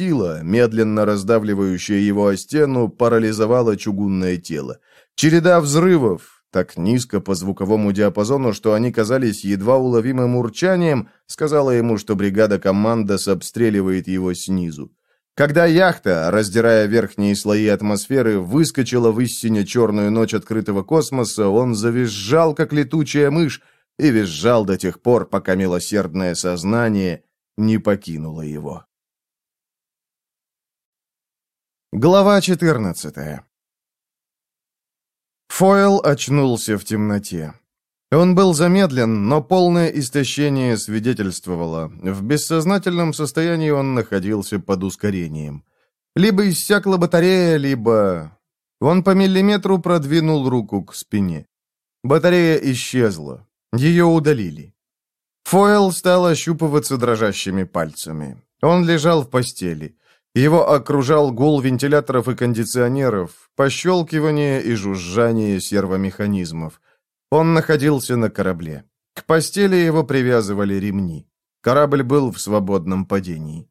Сила, медленно раздавливающая его о стену, парализовала чугунное тело. Череда взрывов, так низко по звуковому диапазону, что они казались едва уловимым урчанием, сказала ему, что бригада командос обстреливает его снизу. Когда яхта, раздирая верхние слои атмосферы, выскочила в истине черную ночь открытого космоса, он завизжал, как летучая мышь, и визжал до тех пор, пока милосердное сознание не покинуло его. Глава 14 Фойл очнулся в темноте. Он был замедлен, но полное истощение свидетельствовало. В бессознательном состоянии он находился под ускорением. Либо иссякла батарея, либо... Он по миллиметру продвинул руку к спине. Батарея исчезла. Ее удалили. Фойл стал ощупываться дрожащими пальцами. Он лежал в постели. Его окружал гул вентиляторов и кондиционеров, пощелкивание и жужжание сервомеханизмов. Он находился на корабле. К постели его привязывали ремни. Корабль был в свободном падении.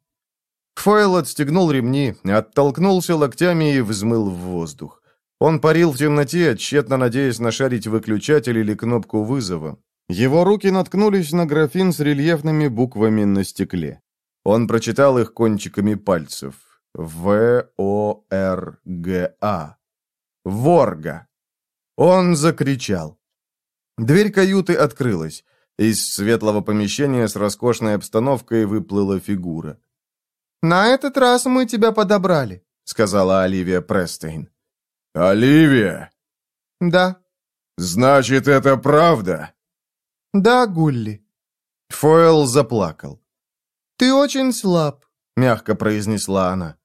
Фойл отстегнул ремни, оттолкнулся локтями и взмыл в воздух. Он парил в темноте, тщетно надеясь нашарить выключатель или кнопку вызова. Его руки наткнулись на графин с рельефными буквами на стекле. Он прочитал их кончиками пальцев. В-О-Р-Г-А. Ворга. Он закричал. Дверь каюты открылась. Из светлого помещения с роскошной обстановкой выплыла фигура. «На этот раз мы тебя подобрали», — сказала Оливия Престейн. «Оливия?» «Да». «Значит, это правда?» «Да, Гулли». Фойл заплакал. «Ты очень слаб», — мягко произнесла она.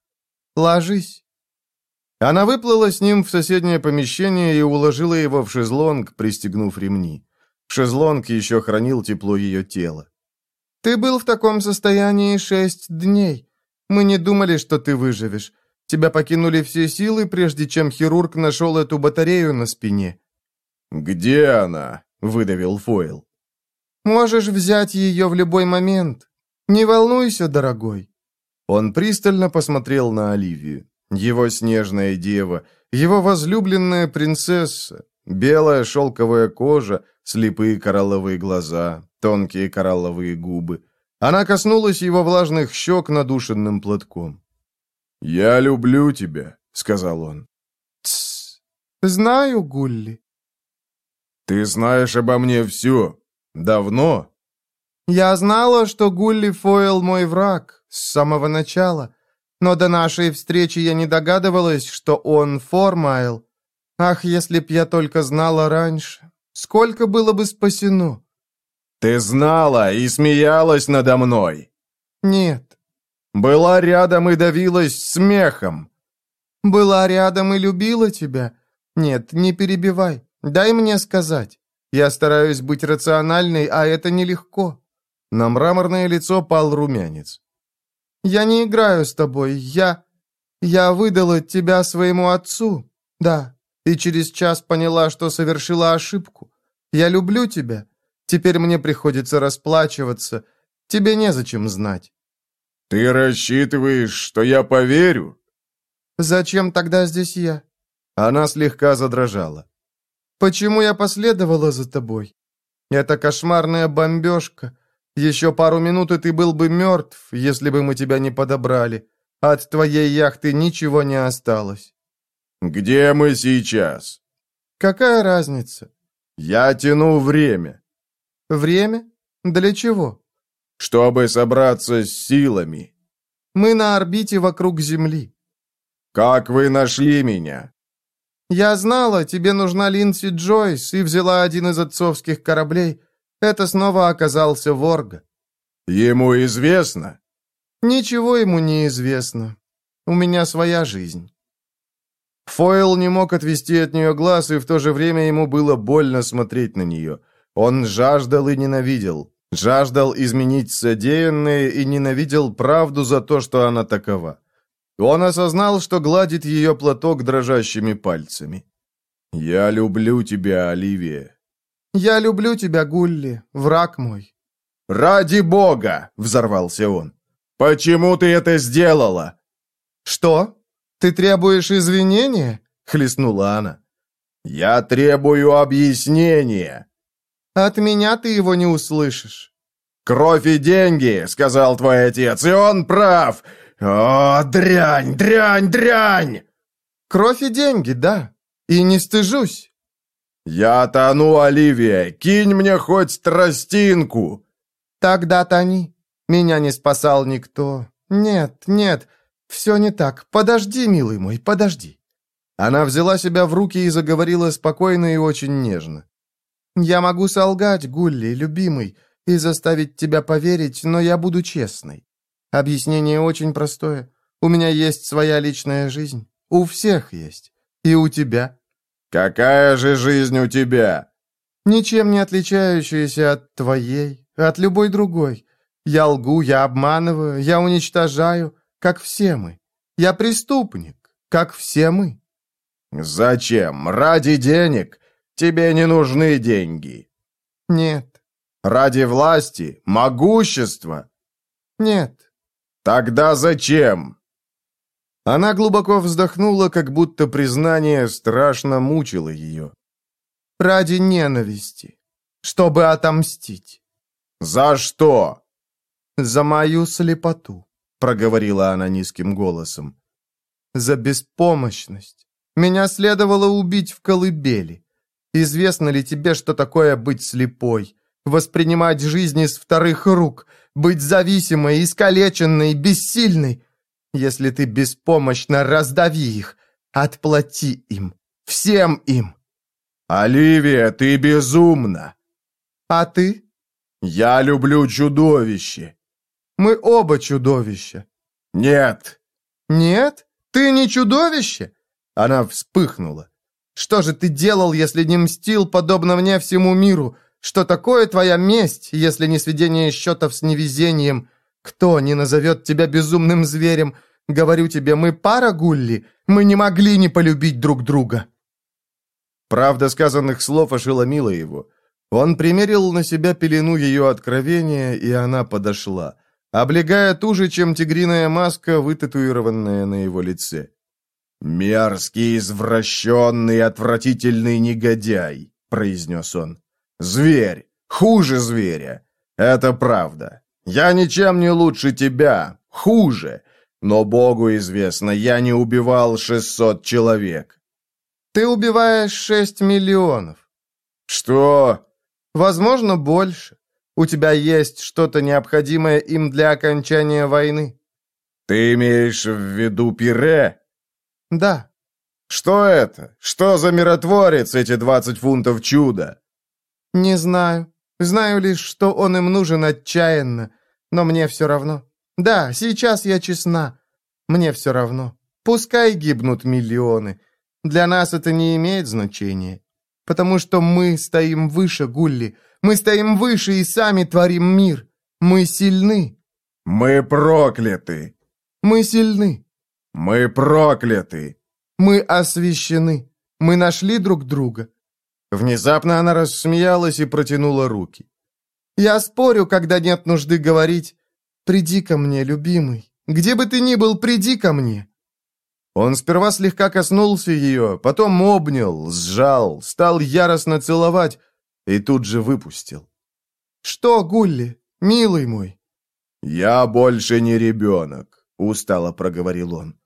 «Ложись». Она выплыла с ним в соседнее помещение и уложила его в шезлонг, пристегнув ремни. Шезлонг еще хранил тепло ее тела. «Ты был в таком состоянии шесть дней. Мы не думали, что ты выживешь. Тебя покинули все силы, прежде чем хирург нашел эту батарею на спине». «Где она?» — выдавил Фойл. «Можешь взять ее в любой момент. «Не волнуйся, дорогой». Он пристально посмотрел на Оливию. Его снежная дева, его возлюбленная принцесса, белая шелковая кожа, слепые коралловые глаза, тонкие коралловые губы. Она коснулась его влажных щек надушенным платком. «Я люблю тебя», — сказал он. «Тссс, знаю, Гулли». «Ты знаешь обо мне все. Давно?» Я знала, что Гулли Фойл мой враг с самого начала, но до нашей встречи я не догадывалась, что он Формайл. Ах, если б я только знала раньше, сколько было бы спасено. Ты знала и смеялась надо мной? Нет. Была рядом и давилась смехом. Была рядом и любила тебя? Нет, не перебивай. Дай мне сказать. Я стараюсь быть рациональной, а это нелегко. На мраморное лицо пал румянец. «Я не играю с тобой. Я... Я выдала тебя своему отцу. Да. И через час поняла, что совершила ошибку. Я люблю тебя. Теперь мне приходится расплачиваться. Тебе незачем знать». «Ты рассчитываешь, что я поверю?» «Зачем тогда здесь я?» Она слегка задрожала. «Почему я последовала за тобой? Это кошмарная бомбежка. Еще пару минут, и ты был бы мертв, если бы мы тебя не подобрали. От твоей яхты ничего не осталось». «Где мы сейчас?» «Какая разница?» «Я тяну время». «Время? Для чего?» «Чтобы собраться с силами». «Мы на орбите вокруг Земли». «Как вы нашли меня?» «Я знала, тебе нужна Линдси Джойс, и взяла один из отцовских кораблей». Это снова оказался Ворга. Ему известно? Ничего ему не известно. У меня своя жизнь. Фойл не мог отвести от нее глаз, и в то же время ему было больно смотреть на нее. Он жаждал и ненавидел. Жаждал изменить содеянное и ненавидел правду за то, что она такова. Он осознал, что гладит ее платок дрожащими пальцами. «Я люблю тебя, Оливия. «Я люблю тебя, Гулли, враг мой». «Ради бога!» — взорвался он. Почему ты это сделала?» «Что? Ты требуешь извинения?» — хлестнула она. «Я требую объяснения». «От меня ты его не услышишь». «Кровь и деньги», — сказал твой отец, — «и он прав. О, дрянь, дрянь, дрянь!» «Кровь и деньги, да. И не стыжусь». «Я тону, Оливия. Кинь мне хоть тростинку». «Тогда тони. Меня не спасал никто. Нет, нет, все не так. Подожди, милый мой, подожди». Она взяла себя в руки и заговорила спокойно и очень нежно. «Я могу солгать, Гулли, любимый, и заставить тебя поверить, но я буду честной. Объяснение очень простое. У меня есть своя личная жизнь. У всех есть. И у тебя». «Какая же жизнь у тебя?» «Ничем не отличающаяся от твоей, от любой другой. Я лгу, я обманываю, я уничтожаю, как все мы. Я преступник, как все мы». «Зачем? Ради денег? Тебе не нужны деньги». «Нет». «Ради власти? Могущества?» «Нет». «Тогда зачем?» Она глубоко вздохнула, как будто признание страшно мучило ее. «Ради ненависти. Чтобы отомстить». «За что?» «За мою слепоту», — проговорила она низким голосом. «За беспомощность. Меня следовало убить в колыбели. Известно ли тебе, что такое быть слепой? Воспринимать жизнь из вторых рук, быть зависимой, искалеченной, бессильной? Если ты беспомощна, раздави их, отплати им, всем им». «Оливия, ты безумна!» «А ты?» «Я люблю чудовище!» «Мы оба чудовища!» «Нет!» «Нет? Ты не чудовище?» Она вспыхнула. «Что же ты делал, если не мстил, подобно мне, всему миру? Что такое твоя месть, если не сведение счетов с невезением? Кто не назовет тебя безумным зверем? Говорю тебе, мы пара, Гулли. Мы не могли не полюбить друг друга». Правда сказанных слов ошеломила его. Он примерил на себя пелену ее откровения, и она подошла, облегая туже, чем тигриная маска, вытатуированная на его лице. «Мерзкий, извращенный, отвратительный негодяй», — произнес он. «Зверь! Хуже зверя! Это правда. Я ничем не лучше тебя. Хуже. Но Богу известно, я не убивал шестьсот человек». «Ты убиваешь шесть миллионов». «Что?» «Возможно, больше. У тебя есть что-то необходимое им для окончания войны». «Ты имеешь в виду пире?» «Да». «Что это? Что за миротворец эти двадцать фунтов чуда?» «Не знаю. Знаю лишь, что он им нужен отчаянно, но мне все равно. Да, сейчас я честна. Мне все равно. Пускай гибнут миллионы. Для нас это не имеет значения. Потому что мы стоим выше, Гулли. Мы стоим выше и сами творим мир. Мы сильны. Мы прокляты. Мы сильны. Мы прокляты. Мы освящены. Мы нашли друг друга. Внезапно она рассмеялась и протянула руки. «Я спорю, когда нет нужды говорить. Приди ко мне, любимый. Где бы ты ни был, приди ко мне». Он сперва слегка коснулся ее, потом обнял, сжал, стал яростно целовать и тут же выпустил. «Что, Гулли, милый мой?» «Я больше не ребенок», — устало проговорил он.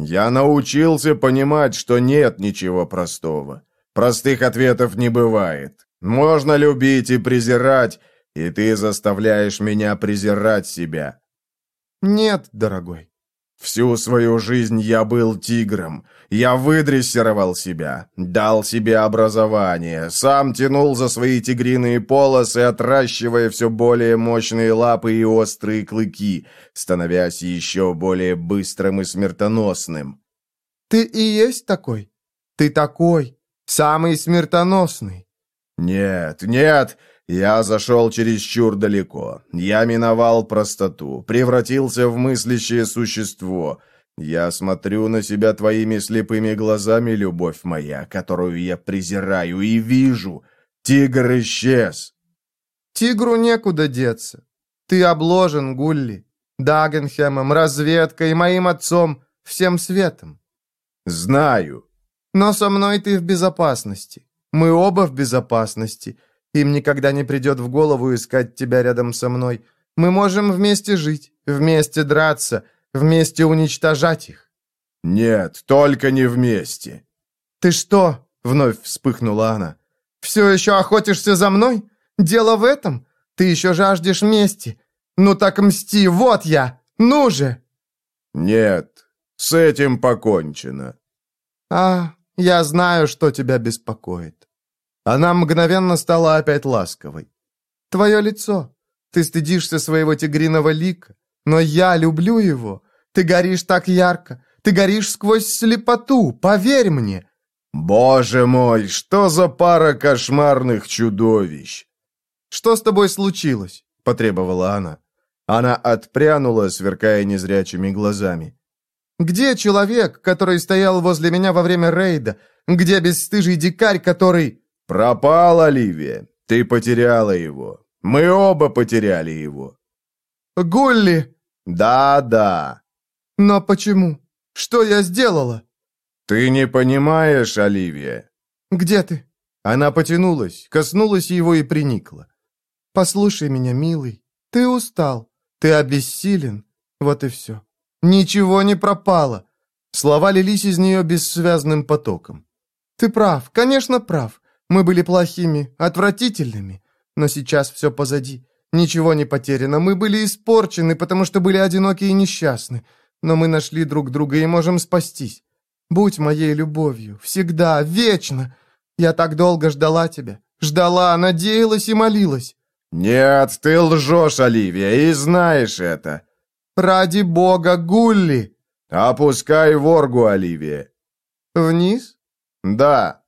«Я научился понимать, что нет ничего простого. Простых ответов не бывает. Можно любить и презирать, и ты заставляешь меня презирать себя». «Нет, дорогой». «Всю свою жизнь я был тигром. Я выдрессировал себя, дал себе образование, сам тянул за свои тигриные полосы, отращивая все более мощные лапы и острые клыки, становясь еще более быстрым и смертоносным». «Ты и есть такой? Ты такой, Самый смертоносный». «Нет, нет, я зашел чересчур далеко. Я миновал простоту, превратился в мыслящее существо. Я смотрю на себя твоими слепыми глазами, любовь моя, которую я презираю, и вижу. Тигр исчез». «Тигру некуда деться. Ты обложен, Гулли. Дагенхемом, разведкой, моим отцом, всем светом. Знаю. Но со мной ты в безопасности. Мы оба в безопасности. Им никогда не придет в голову искать тебя рядом со мной. Мы можем вместе жить, вместе драться, вместе уничтожать их. Нет, только не вместе. Ты что? Вновь вспыхнула она. Все еще охотишься за мной? Дело в этом? Ты еще жаждешь мести. Ну так мсти, вот я! Ну же!» «Нет, с этим покончено». «А, я знаю, что тебя беспокоит». Она мгновенно стала опять ласковой. «Твое лицо. Ты стыдишься своего тигриного лика. Но я люблю его. Ты горишь так ярко. Ты горишь сквозь слепоту. Поверь мне». «Боже мой, что за пара кошмарных чудовищ!» «Что с тобой случилось?» — потребовала она. Она отпрянула, сверкая незрячими глазами. «Где человек, который стоял возле меня во время рейда? Где бесстыжий дикарь, который...» «Пропал, Оливия. Ты потеряла его. Мы оба потеряли его». «Гулли!» «Да-да». «Но почему? Что я сделала?» «Ты не понимаешь, Оливия». «Где ты?» Она потянулась, коснулась его и приникла. Послушай меня, милый. Ты устал. Ты обессилен. Вот и все. Ничего не пропало. Слова лились из нее бессвязным потоком. Ты прав, конечно, прав. Мы были плохими, отвратительными. Но сейчас все позади. Ничего не потеряно. Мы были испорчены, потому что были одиноки и несчастны. Но мы нашли друг друга и можем спастись. Будь моей любовью. Всегда, вечно. Я так долго ждала тебя. Ждала, надеялась и молилась. «Нет, ты лжешь, Оливия, и знаешь это!» «Ради бога, Гулли!» «Опускай воргу, Оливия!» «Вниз?» «Да».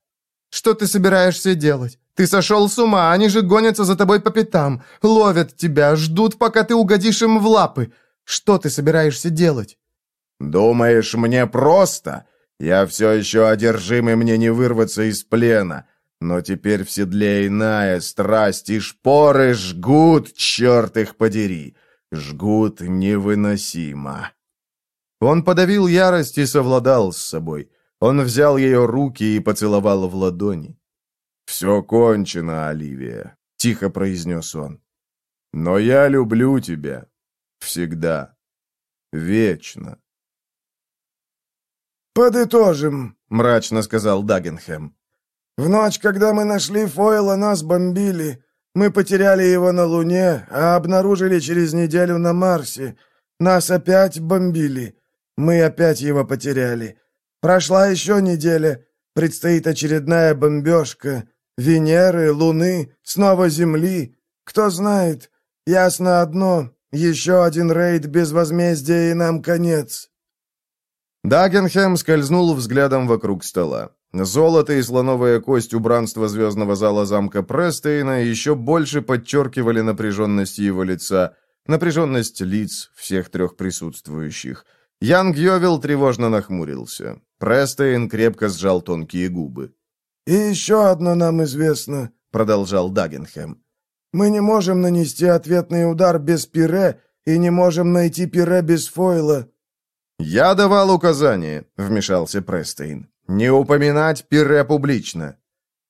«Что ты собираешься делать? Ты сошел с ума, они же гонятся за тобой по пятам, ловят тебя, ждут, пока ты угодишь им в лапы. Что ты собираешься делать?» «Думаешь, мне просто? Я все еще одержим, и мне не вырваться из плена. Но теперь в седле иная страсть, и шпоры жгут, черт их подери, жгут невыносимо. Он подавил ярость и совладал с собой. Он взял ее руки и поцеловал в ладони. «Все кончено, Оливия», — тихо произнес он. «Но я люблю тебя. Всегда. Вечно». «Подытожим», — мрачно сказал Дагенхэм. В ночь, когда мы нашли Фойла, нас бомбили. Мы потеряли его на Луне, а обнаружили через неделю на Марсе. Нас опять бомбили. Мы опять его потеряли. Прошла еще неделя. Предстоит очередная бомбежка. Венеры, Луны, снова Земли. Кто знает. Ясно одно. Еще один рейд без возмездия, и нам конец. Дагенхэм скользнул взглядом вокруг стола. Золото и слоновая кость убранства звездного зала замка Престейна еще больше подчеркивали напряженность его лица, напряженность лиц всех трех присутствующих. Ян Гьовил тревожно нахмурился. Престейн крепко сжал тонкие губы. «И еще одно нам известно», — продолжал Дагенхэм. «Мы не можем нанести ответный удар без пире и не можем найти пире без фойла». «Я давал указание», — вмешался Престейн. «Не упоминать пире публично».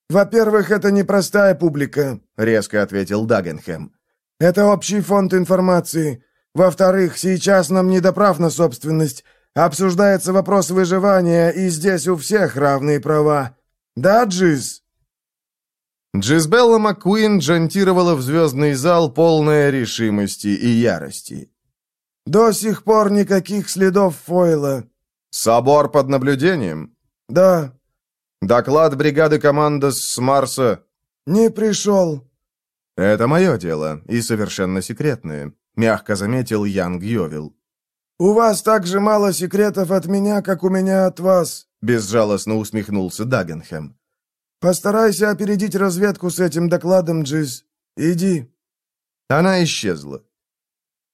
«Во-первых, это непростая публика», — резко ответил Дагенхэм. «Это общий фонд информации. Во-вторых, сейчас нам не до прав на собственность. Обсуждается вопрос выживания, и здесь у всех равные права. Да, Джиз?» Джизбелла Маккуин джантировала в звездный зал полная решимости и ярости. «До сих пор никаких следов Фойла». «Собор под наблюдением?» «Да». «Доклад бригады командос с Марса?» «Не пришел». «Это мое дело, и совершенно секретное», — мягко заметил Ян Гьовил. «У вас так же мало секретов от меня, как у меня от вас», — безжалостно усмехнулся Дагенхэм. «Постарайся опередить разведку с этим докладом, Джиз. Иди». Она исчезла.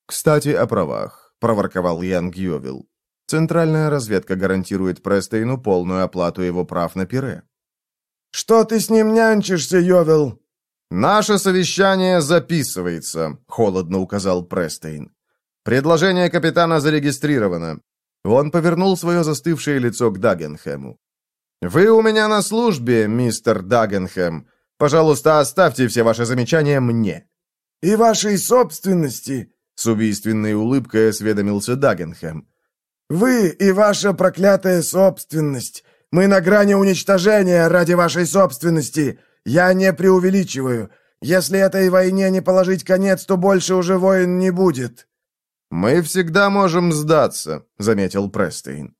«Кстати, о правах», — проворковал Ян Гьовил. Центральная разведка гарантирует Престейну полную оплату его прав на пире. «Что ты с ним нянчишься, Йовел?» «Наше совещание записывается», — холодно указал Престейн. Предложение капитана зарегистрировано». Он повернул свое застывшее лицо к Дагенхэму. «Вы у меня на службе, мистер Дагенхэм. Пожалуйста, оставьте все ваши замечания мне». «И вашей собственности», — с убийственной улыбкой осведомился Дагенхэм. «Вы и ваша проклятая собственность. Мы на грани уничтожения ради вашей собственности. Я не преувеличиваю. Если этой войне не положить конец, то больше уже войн не будет». «Мы всегда можем сдаться», — заметил Престейн.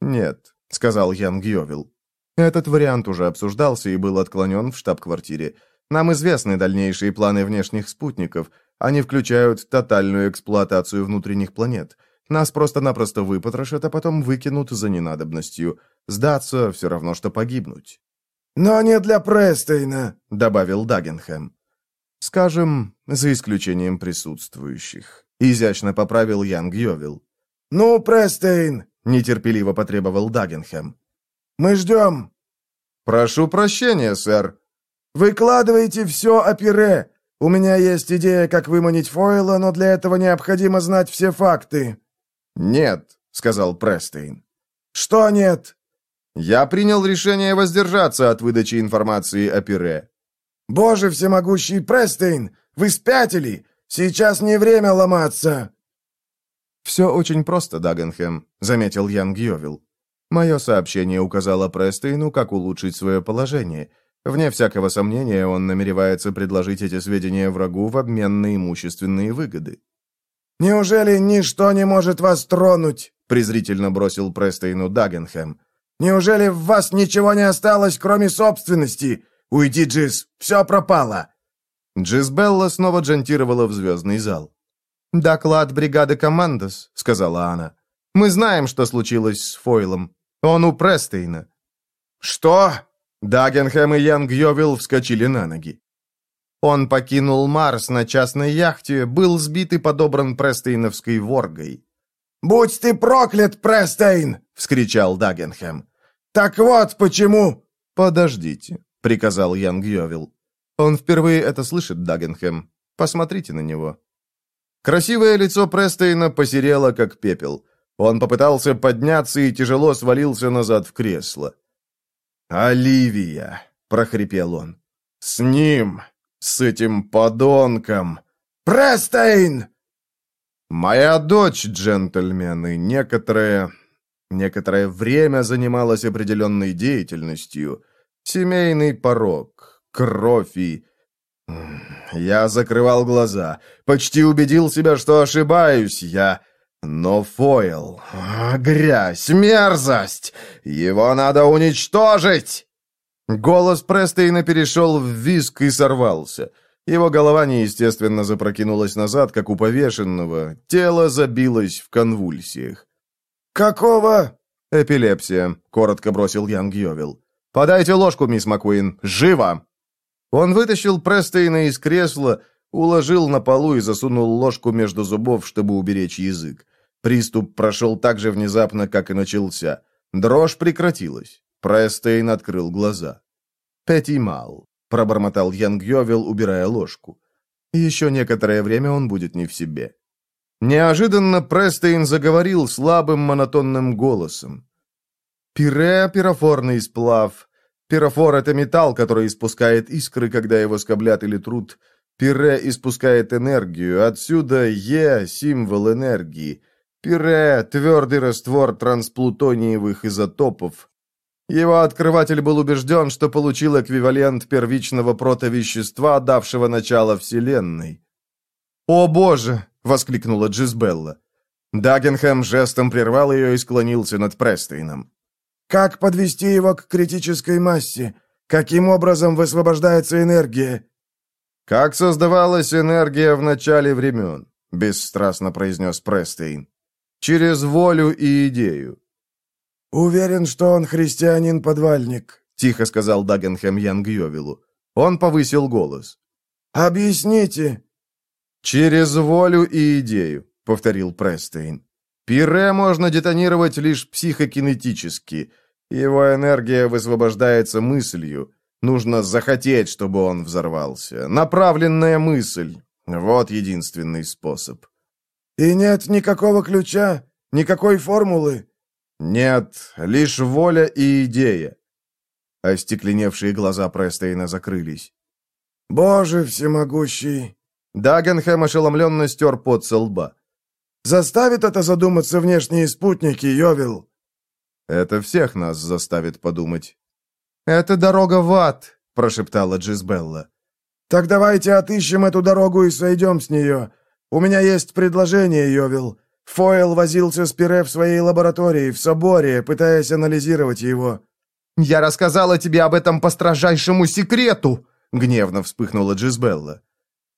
«Нет», — сказал Ян Гьовил. «Этот вариант уже обсуждался и был отклонен в штаб-квартире. Нам известны дальнейшие планы внешних спутников. Они включают тотальную эксплуатацию внутренних планет. Нас просто-напросто выпотрошат, а потом выкинут за ненадобностью. Сдаться все равно, что погибнуть». «Но не для Престейна», — добавил Дагенхэм. «Скажем, за исключением присутствующих», — изящно поправил Ян Гьовил. «Ну, Престейн», — нетерпеливо потребовал Дагенхэм. «Мы ждем». «Прошу прощения, сэр». «Выкладывайте все о пире. У меня есть идея, как выманить Фойла, но для этого необходимо знать все факты». «Нет», — сказал Престейн. «Что нет?» «Я принял решение воздержаться от выдачи информации о пире». «Боже всемогущий Престейн, вы спятили! Сейчас не время ломаться!» «Все очень просто, Дагенхэм», — заметил Ян Гьовил. Мое сообщение указало Престейну, как улучшить свое положение. Вне всякого сомнения, он намеревается предложить эти сведения врагу в обмен на имущественные выгоды. «Неужели ничто не может вас тронуть?» — презрительно бросил Престейну Дагенхэм. «Неужели в вас ничего не осталось, кроме собственности? Уйди, Джиз, все пропало!» Джизбелла снова джентировала в звездный зал. «Доклад бригады «Командос», — сказала она. «Мы знаем, что случилось с Фойлом. Он у Престейна». «Что?» Дагенхэм и Ян Гьовил вскочили на ноги. Он покинул Марс на частной яхте, был сбит и подобран Престейновской воргой. «Будь ты проклят, Престейн!» — вскричал Дагенхэм. «Так вот почему...» «Подождите», — приказал Ян Гьовил. «Он впервые это слышит, Дагенхэм. Посмотрите на него». Красивое лицо Престейна посерело, как пепел. Он попытался подняться и тяжело свалился назад в кресло. «Оливия!» — прохрипел он. «С ним! С этим подонком!» «Престейн!» «Моя дочь, джентльмены, некоторое... некоторое время занималась определенной деятельностью. Семейный порог, кровь и... Я закрывал глаза, почти убедил себя, что ошибаюсь. Я... Но Фойл... Грязь, мерзость! Его надо уничтожить!» Голос Престейна перешел в визг и сорвался. Его голова неестественно запрокинулась назад, как у повешенного. Тело забилось в конвульсиях. «Какого?» «Эпилепсия», — коротко бросил Ян Гьовил. «Подайте ложку, мисс Маккуин. Живо!» Он вытащил Престейна из кресла, уложил на полу и засунул ложку между зубов, чтобы уберечь язык. Приступ прошел так же внезапно, как и начался. Дрожь прекратилась. Престейн открыл глаза. «Petit mal», — пробормотал Ян Гьовил, убирая ложку. «Еще некоторое время он будет не в себе». Неожиданно Престейн заговорил слабым монотонным голосом. «Пире — пирофорный сплав, Пирофор — это металл, который испускает искры, когда его скоблят или трут. Пире испускает энергию. Отсюда Е — символ энергии. Пире — твердый раствор трансплутониевых изотопов. Его открыватель был убежден, что получил эквивалент первичного протовещества, давшего начало Вселенной. «О боже!» — воскликнула Джизбелла. Дагенхэм жестом прервал ее и склонился над Престейном. Как подвести его к критической массе? Каким образом высвобождается энергия?» «Как создавалась энергия в начале времен», — бесстрастно произнес Престейн. «Через волю и идею». «Уверен, что он христианин-подвальник», — тихо сказал Дагенхэм Ян Гьовилу. Он повысил голос. «Объясните». «Через волю и идею», — повторил Престейн. «Пире можно детонировать лишь психокинетически. Его энергия высвобождается мыслью. Нужно захотеть, чтобы он взорвался. Направленная мысль. Вот единственный способ. И нет никакого ключа, никакой формулы?» «Нет, лишь воля и идея». Остекленевшие глаза Престейна закрылись. «Боже всемогущий!» Дагенхэм ошеломленно стер пот со лба. «Заставит это задуматься внешние спутники, Йовил?» «Это всех нас заставит подумать». «Это дорога в ад», — прошептала Джизбелла. «Так давайте отыщем эту дорогу и сойдем с нее. У меня есть предложение, Йовил. Фойл возился с Пире в своей лаборатории, в соборе, пытаясь анализировать его». «Я рассказала тебе об этом по строжайшему секрету!» — гневно вспыхнула Джизбелла.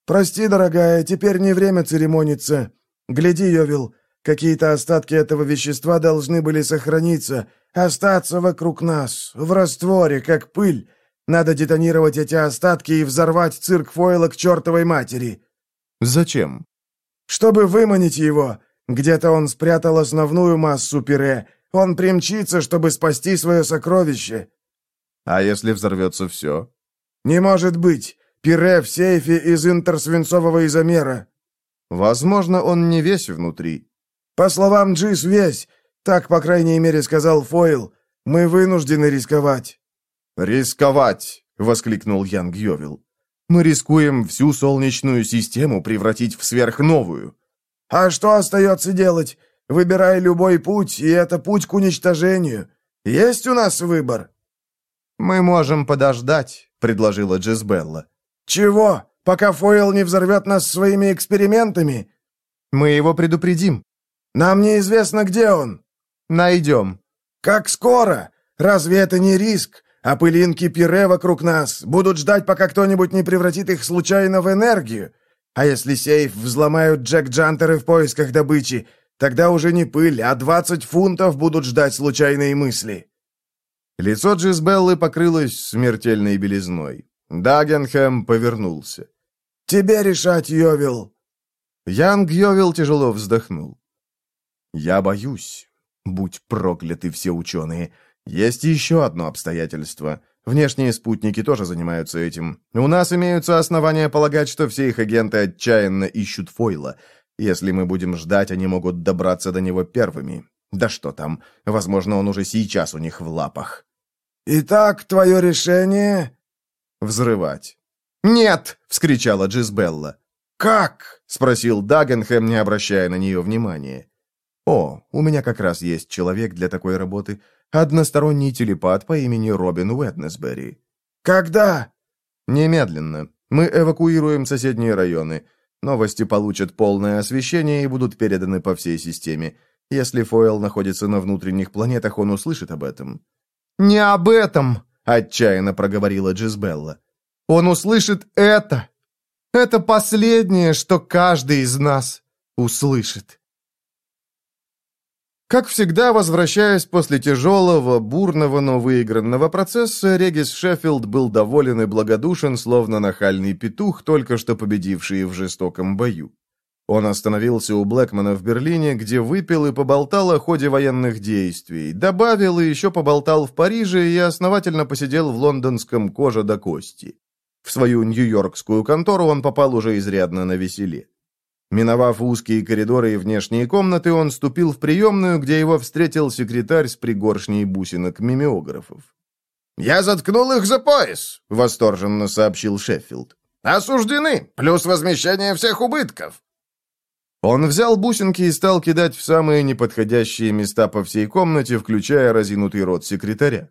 «Прости, дорогая, теперь не время церемониться. Гляди, Йовил, какие-то остатки этого вещества должны были сохраниться, остаться вокруг нас, в растворе, как пыль. Надо детонировать эти остатки и взорвать цирк Фойла к чертовой матери». «Зачем?» «Чтобы выманить его. Где-то он спрятал основную массу пюре. Он примчится, чтобы спасти свое сокровище». «А если взорвется все?» «Не может быть. Пире в сейфе из интерсвинцового изомера». «Возможно, он не весь внутри». «По словам Джис, весь. Так, по крайней мере, сказал Фойл. Мы вынуждены рисковать». «Рисковать!» — воскликнул Ян Гьовил. «Мы рискуем всю Солнечную систему превратить в сверхновую». «А что остается делать? Выбирай любой путь, и это путь к уничтожению. Есть у нас выбор?» «Мы можем подождать», — предложила Джизбелла. «Чего? Пока Фойл не взорвет нас своими экспериментами?» «Мы его предупредим». «Нам неизвестно, где он». «Найдем». «Как скоро? Разве это не риск? А пылинки пире вокруг нас будут ждать, пока кто-нибудь не превратит их случайно в энергию. А если сейф взломают Джек-Джантеры в поисках добычи, тогда уже не пыль, а двадцать фунтов будут ждать случайные мысли». Лицо Джизбеллы покрылось смертельной белизной. Дагенхэм повернулся. «Тебе решать, Йовил!» Янг Йовил тяжело вздохнул. «Я боюсь. Будь прокляты все ученые. Есть еще одно обстоятельство. Внешние спутники тоже занимаются этим. У нас имеются основания полагать, что все их агенты отчаянно ищут Фойла. Если мы будем ждать, они могут добраться до него первыми. Да что там, возможно, он уже сейчас у них в лапах. «Итак, твое решение...» «Взрывать». «Нет!» — вскричала Джизбелла. «Как?» — спросил Дагенхэм, не обращая на нее внимания. «О, у меня как раз есть человек для такой работы. Односторонний телепат по имени Робин Уэднесбери». «Когда?» «Немедленно. Мы эвакуируем соседние районы. Новости получат полное освещение и будут переданы по всей системе. Если Фойл находится на внутренних планетах, он услышит об этом». «Не об этом!» — отчаянно проговорила Джизбелла. «Он услышит это! Это последнее, что каждый из нас услышит!» Как всегда, возвращаясь после тяжелого, бурного, но выигранного процесса, Регис Шеффилд был доволен и благодушен, словно нахальный петух, только что победивший в жестоком бою. Он остановился у Блэкмана в Берлине, где выпил и поболтал о ходе военных действий, добавил и еще поболтал в Париже и основательно посидел в лондонском кожа до кости. В свою нью-йоркскую контору он попал уже изрядно на веселе. Миновав узкие коридоры и внешние комнаты, он вступил в приемную, где его встретил секретарь с пригоршней бусинок мимеографов. «Я заткнул их за пояс», — восторженно сообщил Шеффилд. «Осуждены, плюс возмещение всех убытков». Он взял бусинки и стал кидать в самые неподходящие места по всей комнате, включая разинутый рот секретаря.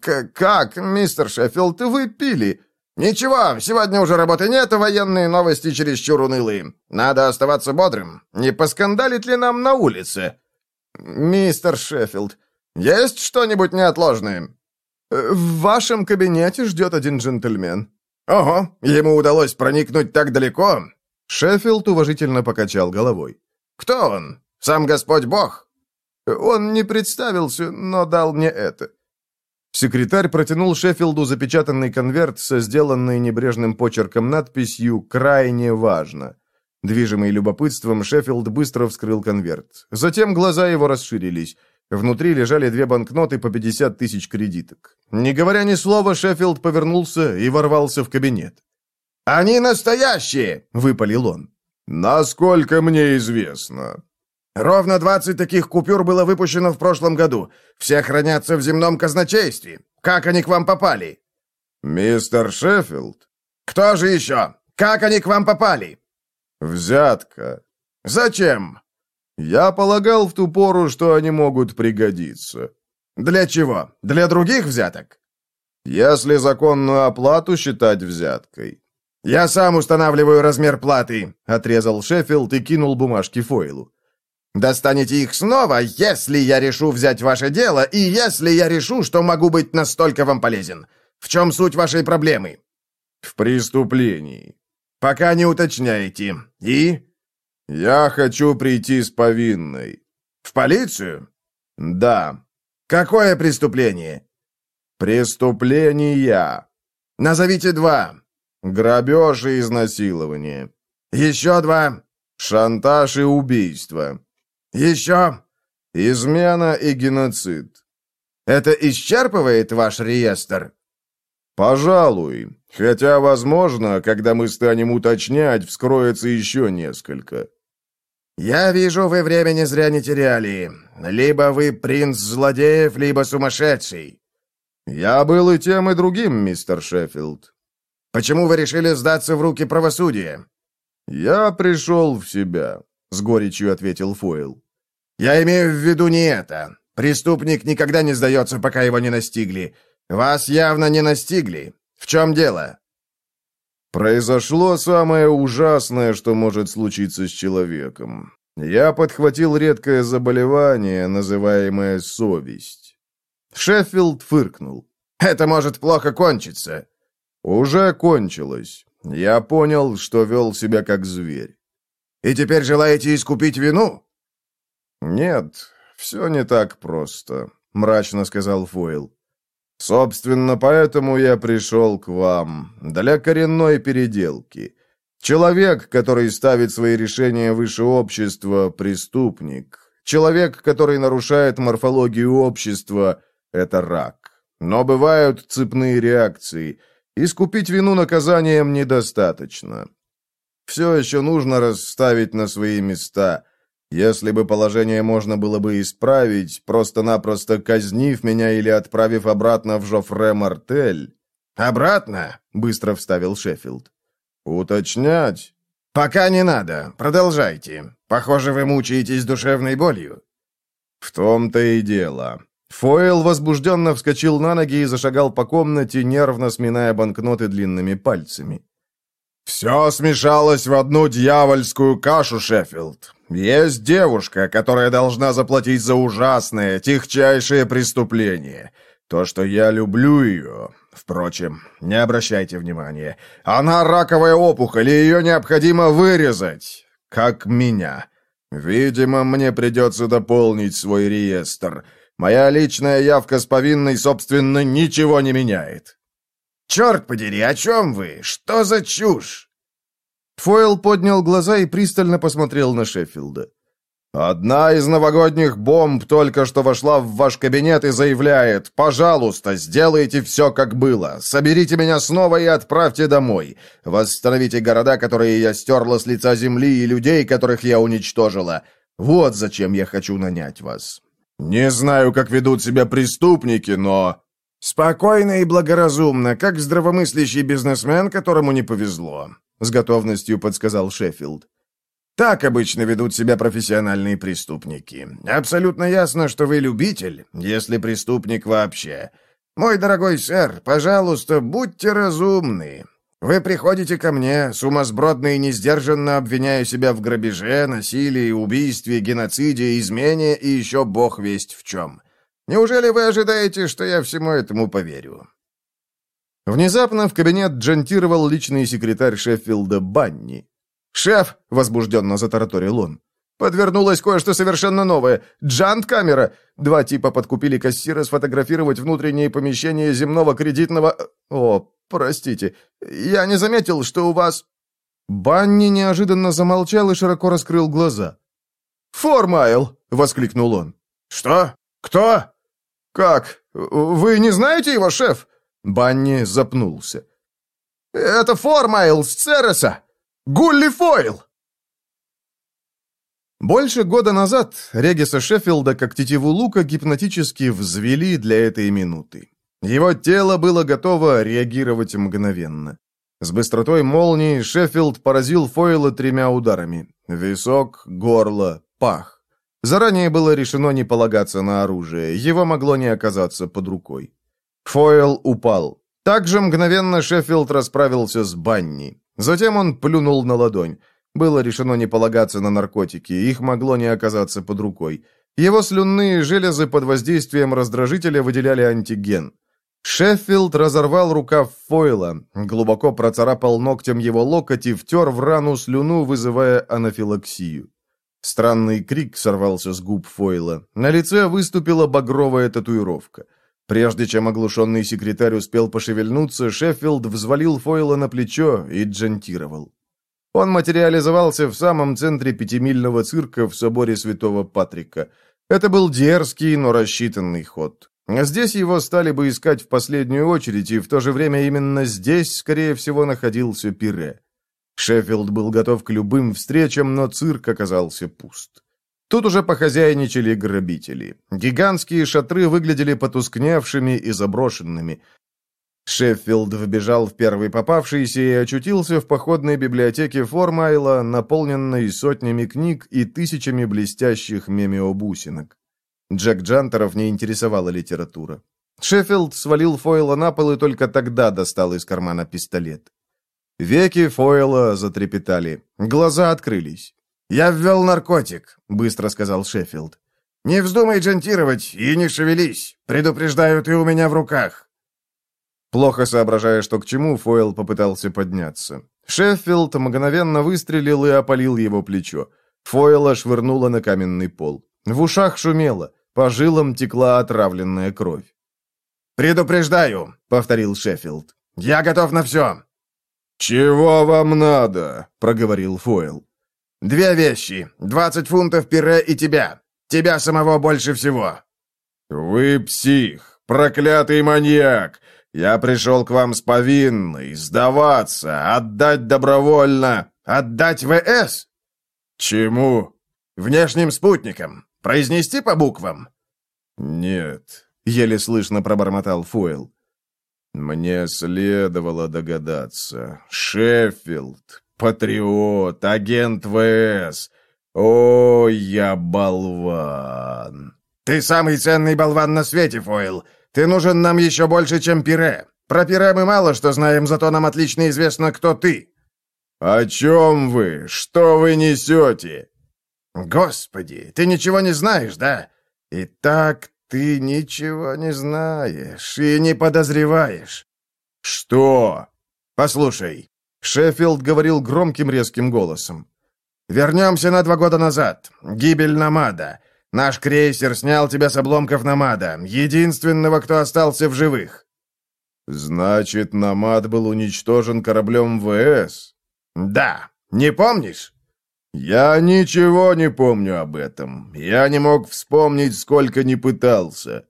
«Как, мистер Шеффилд, вы пили?» «Ничего, сегодня уже работы нет, а военные новости чересчур унылые. Надо оставаться бодрым. Не поскандалить ли нам на улице?» «Мистер Шеффилд, есть что-нибудь неотложное?» «В вашем кабинете ждет один джентльмен». «Ого, ему удалось проникнуть так далеко?» Шеффилд уважительно покачал головой. «Кто он? Сам Господь Бог?» «Он не представился, но дал мне это». Секретарь протянул Шеффилду запечатанный конверт со сделанной небрежным почерком надписью «Крайне важно». Движимый любопытством, Шеффилд быстро вскрыл конверт. Затем глаза его расширились. Внутри лежали две банкноты по 50 тысяч кредиток. Не говоря ни слова, Шеффилд повернулся и ворвался в кабинет. «Они настоящие!» — выпалил он. Насколько мне известно. Ровно 20 таких купюр было выпущено в прошлом году. Все хранятся в земном казначействе. Как они к вам попали? Мистер Шеффилд? Кто же еще? Как они к вам попали? Взятка. Зачем? Я полагал в ту пору, что они могут пригодиться. Для чего? Для других взяток? Если законную оплату считать взяткой. «Я сам устанавливаю размер платы», — отрезал Шеффилд и кинул бумажки Фойлу. «Достанете их снова, если я решу взять ваше дело, и если я решу, что могу быть настолько вам полезен. В чем суть вашей проблемы?» «В преступлении». «Пока не уточняете. И?» «Я хочу прийти с повинной». «В полицию?» «Да». «Какое преступление?» «Преступления». «Назовите два». Грабеж и изнасилование. Еще два. Шантаж и убийство. Еще. Измена и геноцид. Это исчерпывает ваш реестр? Пожалуй. Хотя, возможно, когда мы станем уточнять, вскроется еще несколько. Я вижу, вы времени зря не теряли. Либо вы принц злодеев, либо сумасшедший. Я был и тем, и другим, мистер Шеффилд. Почему вы решили сдаться в руки правосудия?» «Я пришел в себя», — с горечью ответил Фойл. «Я имею в виду не это. Преступник никогда не сдается, пока его не настигли. Вас явно не настигли. В чем дело?» «Произошло самое ужасное, что может случиться с человеком. Я подхватил редкое заболевание, называемое совесть». Шеффилд фыркнул. «Это может плохо кончиться. «Уже кончилось. Я понял, что вел себя как зверь». «И теперь желаете искупить вину?» «Нет, все не так просто», — мрачно сказал Фойл. «Собственно, поэтому я пришел к вам, для коренной переделки. Человек, который ставит свои решения выше общества, преступник. Человек, который нарушает морфологию общества, — это рак. Но бывают цепные реакции — Искупить вину наказанием недостаточно. Все еще нужно расставить на свои места. Если бы положение можно было бы исправить, просто-напросто казнив меня или отправив обратно в Жофре Мартель... «Обратно?» — быстро вставил Шеффилд. «Уточнять?» «Пока не надо. Продолжайте. Похоже, вы мучаетесь душевной болью». «В том-то и дело. Фойл возбужденно вскочил на ноги и зашагал по комнате, нервно сминая банкноты длинными пальцами. «Все смешалось в одну дьявольскую кашу, Шеффилд. Есть девушка, которая должна заплатить за ужасное, тихчайшее преступление. То, что я люблю ее... Впрочем, не обращайте внимания. Она раковая опухоль, и ее необходимо вырезать. Как меня. Видимо, мне придется дополнить свой реестр». Моя личная явка с повинной, собственно, ничего не меняет». «Черт подери, о чем вы? Что за чушь?» Фойл поднял глаза и пристально посмотрел на Шеффилда. «Одна из новогодних бомб только что вошла в ваш кабинет и заявляет, «Пожалуйста, сделайте все, как было. Соберите меня снова и отправьте домой. Восстановите города, которые я стерла с лица земли, и людей, которых я уничтожила. Вот зачем я хочу нанять вас. Не знаю, как ведут себя преступники, но...» «Спокойно и благоразумно, как здравомыслящий бизнесмен, которому не повезло», — с готовностью подсказал Шеффилд. «Так обычно ведут себя профессиональные преступники. Абсолютно ясно, что вы любитель, если преступник вообще. Мой дорогой сэр, пожалуйста, будьте разумны. Вы приходите ко мне, сумасбродно и несдержанно обвиняя себя в грабеже, насилии, убийстве, геноциде, измене и еще бог весть в чем. Неужели вы ожидаете, что я всему этому поверю?» Внезапно в кабинет джентировал личный секретарь Шеффилда Банни. «Шеф!» — возбужденно затараторил он. «Подвернулось кое-что совершенно новое. Джант-камера. Два типа подкупили кассира сфотографировать внутренние помещения земного кредитного... О, «Простите, я не заметил, что у вас...» Банни неожиданно замолчал и широко раскрыл глаза. «Формайл!» — воскликнул он. «Что? Кто?» «Как? Вы не знаете его, шеф?» Банни запнулся. «Это Формайл с Цереса! Гулли Фойл!» Больше года назад Региса Шеффилда как тетиву лука гипнотически взвели для этой минуты. Его тело было готово реагировать мгновенно. С быстротой молнии Шеффилд поразил Фойла тремя ударами. Висок, горло, пах. Заранее было решено не полагаться на оружие, его могло не оказаться под рукой. Фойл упал. Также мгновенно Шеффилд расправился с Банни. Затем он плюнул на ладонь. Было решено не полагаться на наркотики, их могло не оказаться под рукой. Его слюнные железы под воздействием раздражителя выделяли антиген. Шеффилд разорвал рукав Фойла, глубоко процарапал ногтем его локоть и втер в рану слюну, вызывая анафилаксию. Странный крик сорвался с губ Фойла. На лице выступила багровая татуировка. Прежде чем оглушенный секретарь успел пошевельнуться, Шеффилд взвалил Фойла на плечо и джентировал. Он материализовался в самом центре пятимильного цирка в соборе Святого Патрика. Это был дерзкий, но рассчитанный ход. Здесь его стали бы искать в последнюю очередь, и в то же время именно здесь, скорее всего, находился Пире. Шеффилд был готов к любым встречам, но цирк оказался пуст. Тут уже похозяйничали грабители. Гигантские шатры выглядели потускневшими и заброшенными. Шеффилд вбежал в первый попавшийся и очутился в походной библиотеке Формайла, наполненной сотнями книг и тысячами блестящих мемиобусинок. Джек Джантеров не интересовала литература. Шеффилд свалил Фойла на пол и только тогда достал из кармана пистолет. Веки Фойла затрепетали, глаза открылись. «Я ввел наркотик», — быстро сказал Шеффилд. «Не вздумай джентировать и не шевелись. Предупреждаю, ты у меня в руках». Плохо соображая, что к чему, Фойл попытался подняться. Шеффилд мгновенно выстрелил и опалил его плечо. Фойла швырнула на каменный пол. В ушах шумело. По жилам текла отравленная кровь. «Предупреждаю», — повторил Шеффилд. «Я готов на все». «Чего вам надо?» — проговорил Фойл. «Две вещи. Двадцать фунтов пире и тебя. Тебя самого больше всего». «Вы псих, проклятый маньяк. Я пришел к вам с повинной, сдаваться, отдать добровольно». «Отдать ВС?» «Чему?» «Внешним спутникам. Произнести по буквам?» «Нет», — еле слышно пробормотал Фойл. «Мне следовало догадаться. Шеффилд, патриот, агент ВС. О, я болван!» «Ты самый ценный болван на свете, Фойл. Ты нужен нам еще больше, чем Пире. Про Пире мы мало что знаем, зато нам отлично известно, кто ты». «О чем вы? Что вы несете?» «Господи, ты ничего не знаешь, да? Итак, ты ничего не знаешь и не подозреваешь». «Что?» «Послушай», — Шеффилд говорил громким резким голосом. «Вернемся на два года назад. Гибель Намада. Наш крейсер снял тебя с обломков Намада, единственного, кто остался в живых». «Значит, Намад был уничтожен кораблем ВС?» «Да. Не помнишь?» «Я ничего не помню об этом. Я не мог вспомнить, сколько не пытался».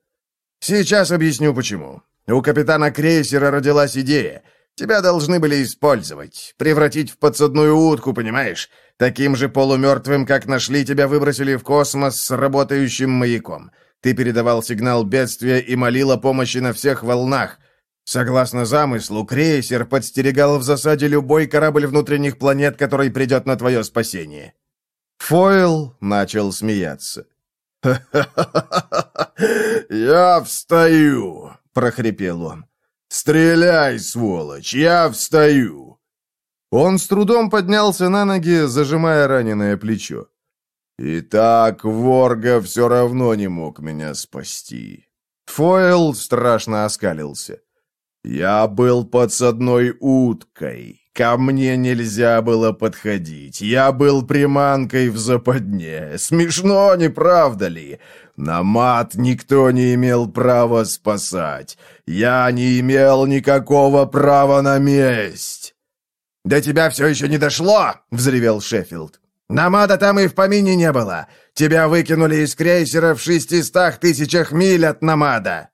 «Сейчас объясню, почему. У капитана крейсера родилась идея. Тебя должны были использовать, превратить в подсадную утку, понимаешь? Таким же полумертвым, как нашли, тебя выбросили в космос с работающим маяком. Ты передавал сигнал бедствия и молил о помощи на всех волнах. Согласно замыслу, крейсер подстерегал в засаде любой корабль внутренних планет, который придет на твое спасение». Фойл начал смеяться. «Я встаю!» — прохрипел он. «Стреляй, сволочь! Я встаю!» Он с трудом поднялся на ноги, зажимая раненое плечо. «И так Ворга все равно не мог меня спасти». Фойл страшно оскалился. «Я был подсадной уткой. Ко мне нельзя было подходить. Я был приманкой в западне. Смешно, не правда ли? Намат никто не имел права спасать. Я не имел никакого права на месть». «До тебя все еще не дошло!» — взревел Шеффилд. «Намада там и в помине не было. Тебя выкинули из крейсера в шестистах тысячах миль от Намада».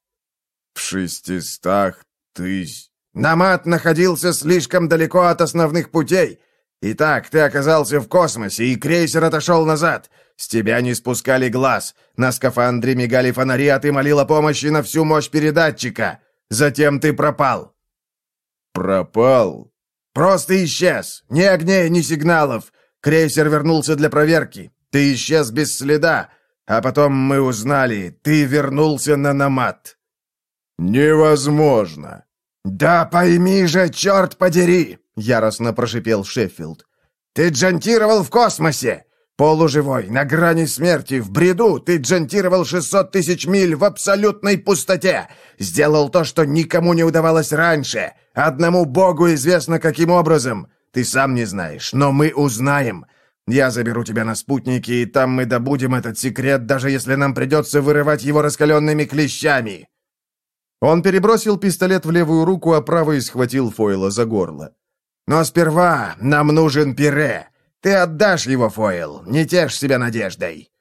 «В шестистах тысяч...» «Намад находился слишком далеко от основных путей. Итак, ты оказался в космосе, и крейсер отошел назад. С тебя не спускали глаз. На скафандре мигали фонари, а ты молил о помощи на всю мощь передатчика. Затем ты пропал». «Пропал?» «Просто исчез. Ни огней, ни сигналов. Крейсер вернулся для проверки. Ты исчез без следа. А потом мы узнали, ты вернулся на Намат». «Невозможно!» «Да пойми же, черт подери!» — яростно прошипел Шеффилд. «Ты джантировал в космосе! Полуживой, на грани смерти, в бреду, ты джантировал 600 тысяч миль в абсолютной пустоте! Сделал то, что никому не удавалось раньше! Одному богу известно, каким образом! Ты сам не знаешь, но мы узнаем! Я заберу тебя на спутники, и там мы добудем этот секрет, даже если нам придется вырывать его раскаленными клещами!» Он перебросил пистолет в левую руку, а правой схватил Фойла за горло. «Но сперва нам нужен пире. Ты отдашь его, Фойл, не тешь себя надеждой».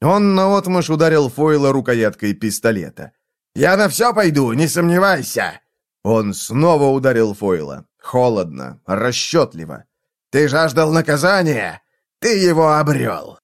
Он наотмашь ударил Фойла рукояткой пистолета. «Я на все пойду, не сомневайся!» Он снова ударил Фойла. Холодно, расчетливо. «Ты жаждал наказания? Ты его обрел!»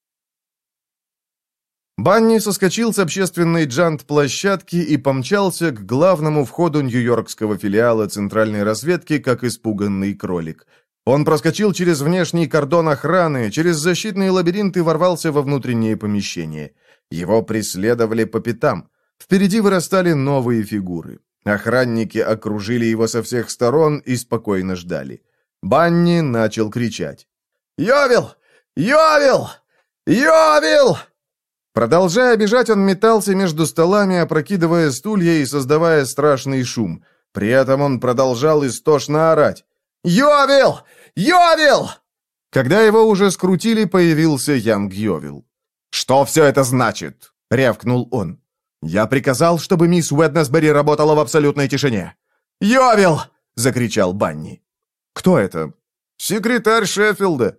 Банни соскочил с общественной джант-площадки и помчался к главному входу нью-йоркского филиала Центральной разведки, как испуганный кролик. Он проскочил через внешний кордон охраны, через защитные лабиринты ворвался во внутреннее помещение. Его преследовали по пятам. Впереди вырастали новые фигуры. Охранники окружили его со всех сторон и спокойно ждали. Банни начал кричать. «Йовил! Йовил! Йовил!» Продолжая бежать, он метался между столами, опрокидывая стулья и создавая страшный шум. При этом он продолжал истошно орать. «Йовил! Йовил!» Когда его уже скрутили, появился Янг Йовил. «Что все это значит?» — рявкнул он. «Я приказал, чтобы мисс Уэднесбери работала в абсолютной тишине». «Йовил!» — закричал Банни. «Кто это?» «Секретарь Шеффилда».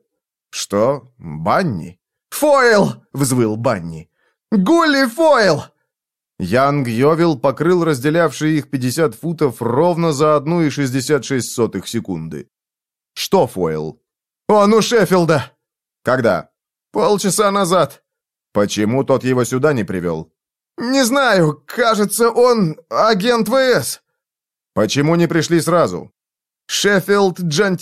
«Что? Банни?» «Фойл!» — взвыл Банни. «Гулли Фойл!» Янг Йовил покрыл разделявшие их 50 футов ровно за 1,66 секунды. «Что, Фойл?» «Он у Шеффилда!» «Когда?» «Полчаса назад». «Почему тот его сюда не привел?» «Не знаю. Кажется, он агент ВС». «Почему не пришли сразу?» «Шеффилд Джанти